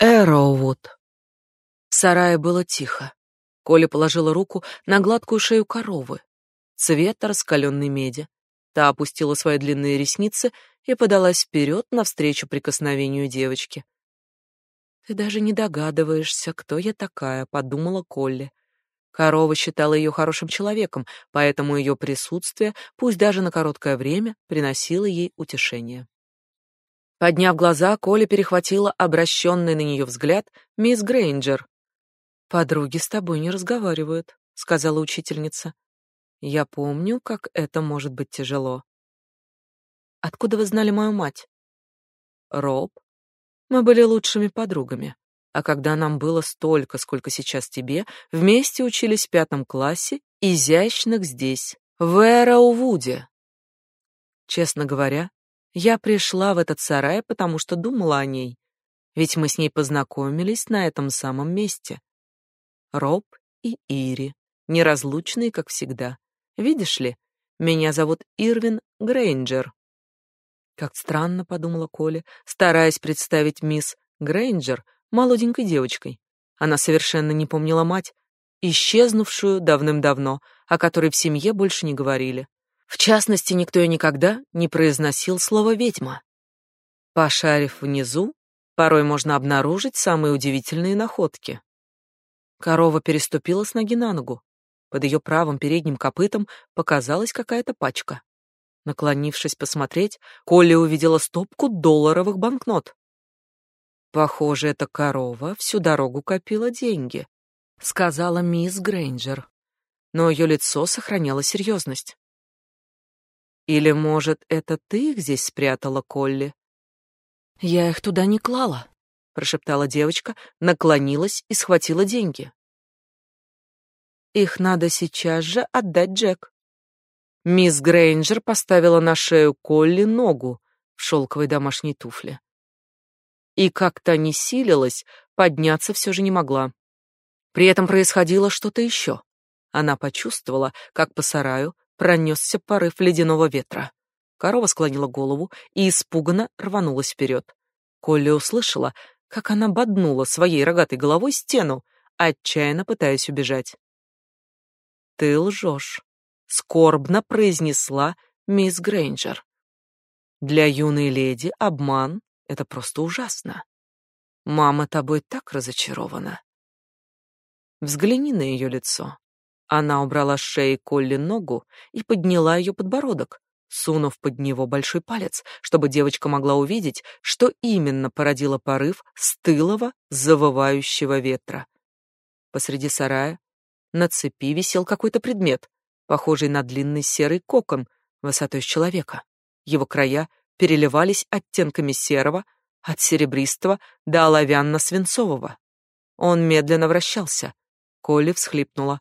Эроуд. В сарае было тихо. Коля положила руку на гладкую шею коровы, цвета раскаленной меди. Та опустила свои длинные ресницы и подалась вперед навстречу прикосновению девочки. «Ты даже не догадываешься, кто я такая», — подумала Колли. Корова считала ее хорошим человеком, поэтому ее присутствие, пусть даже на короткое время, приносило ей утешение. Подняв глаза, Коля перехватила обращенный на нее взгляд мисс Грейнджер. «Подруги с тобой не разговаривают», — сказала учительница. «Я помню, как это может быть тяжело». «Откуда вы знали мою мать?» «Роб. Мы были лучшими подругами. А когда нам было столько, сколько сейчас тебе, вместе учились в пятом классе, изящных здесь, в Эраувуде. Честно говоря, я пришла в этот сарай, потому что думала о ней. Ведь мы с ней познакомились на этом самом месте. Роб и Ири, неразлучные, как всегда. Видишь ли, меня зовут Ирвин Грейнджер. Как странно, подумала Коля, стараясь представить мисс Грейнджер молоденькой девочкой. Она совершенно не помнила мать, исчезнувшую давным-давно, о которой в семье больше не говорили. В частности, никто и никогда не произносил слово «ведьма». Пошарив внизу, порой можно обнаружить самые удивительные находки. Корова переступила с ноги на ногу. Под ее правым передним копытом показалась какая-то пачка. Наклонившись посмотреть, Колли увидела стопку долларовых банкнот. Похоже, эта корова всю дорогу копила деньги, сказала мисс Грейнджер. Но ее лицо сохраняло серьезность. Или, может, это ты их здесь спрятала, Колли? Я их туда не клала, прошептала девочка, наклонилась и схватила деньги. Их надо сейчас же отдать Джек. Мисс Грейнджер поставила на шею Колли ногу в шелковой домашней туфле. И как-то не силилась, подняться все же не могла. При этом происходило что-то еще. Она почувствовала, как по сараю пронесся порыв ледяного ветра. Корова склонила голову и испуганно рванулась вперед. Колли услышала, как она боднула своей рогатой головой стену, отчаянно пытаясь убежать. «Ты лжешь», — скорбно произнесла мисс Грейнджер. «Для юной леди обман — это просто ужасно. Мама тобой так разочарована. Взгляни на ее лицо. Она убрала с шеи Колли ногу и подняла ее подбородок, сунув под него большой палец, чтобы девочка могла увидеть, что именно породило порыв стылого, завывающего ветра. Посреди сарая на цепи висел какой-то предмет, похожий на длинный серый кокон высотой с человека. Его края переливались оттенками серого, от серебристого до оловянно-свинцового. Он медленно вращался. Колли всхлипнула.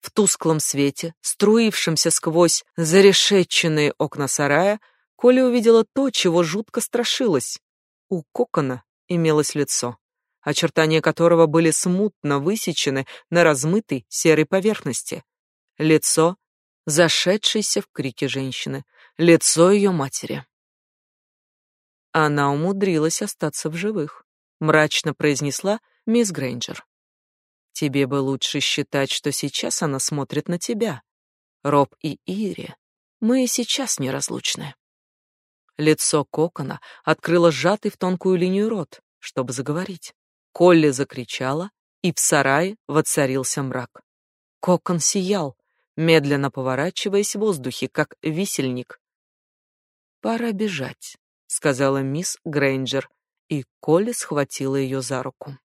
В тусклом свете, струившемся сквозь зарешетченные окна сарая, Коля увидела то, чего жутко страшилась. У кокона имелось лицо, очертания которого были смутно высечены на размытой серой поверхности. Лицо, зашедшееся в крике женщины, лицо ее матери. Она умудрилась остаться в живых, мрачно произнесла мисс Грейнджер. Тебе бы лучше считать, что сейчас она смотрит на тебя. Роб и Ири, мы и сейчас неразлучны. Лицо Кокона открыло сжатый в тонкую линию рот, чтобы заговорить. Колли закричала, и в сарае воцарился мрак. Кокон сиял, медленно поворачиваясь в воздухе, как висельник. «Пора бежать», — сказала мисс Грейнджер, и Колли схватила ее за руку.